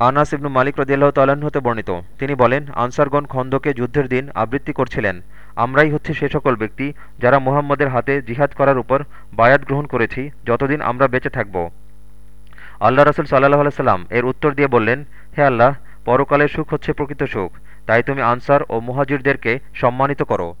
আনাস ইবনু মালিক রদিয়াল্লাহ তাল্লাহ্ন হতে বর্ণিত। তিনি বলেন, আনসারগণ খন্দকে যুদ্ধের দিন আবৃত্তি করছিলেন। আমরাই হচ্ছে সে সকল ব্যক্তি যারা মুহাম্মদের হাতে জিহাদ করার উপর বায়াত গ্রহণ করেছি, যতদিন আমরা বেঁচে থাকব। আল্লাহ রসুল সাল্লাহ সাল্লাম এর উত্তর দিয়ে বললেন, হে আল্লাহ, পরকালের সুখ হচ্ছে প্রকৃত সুখ। তাই তুমি আনসার ও মুহাজিরদেরকে সম্মানিত করো।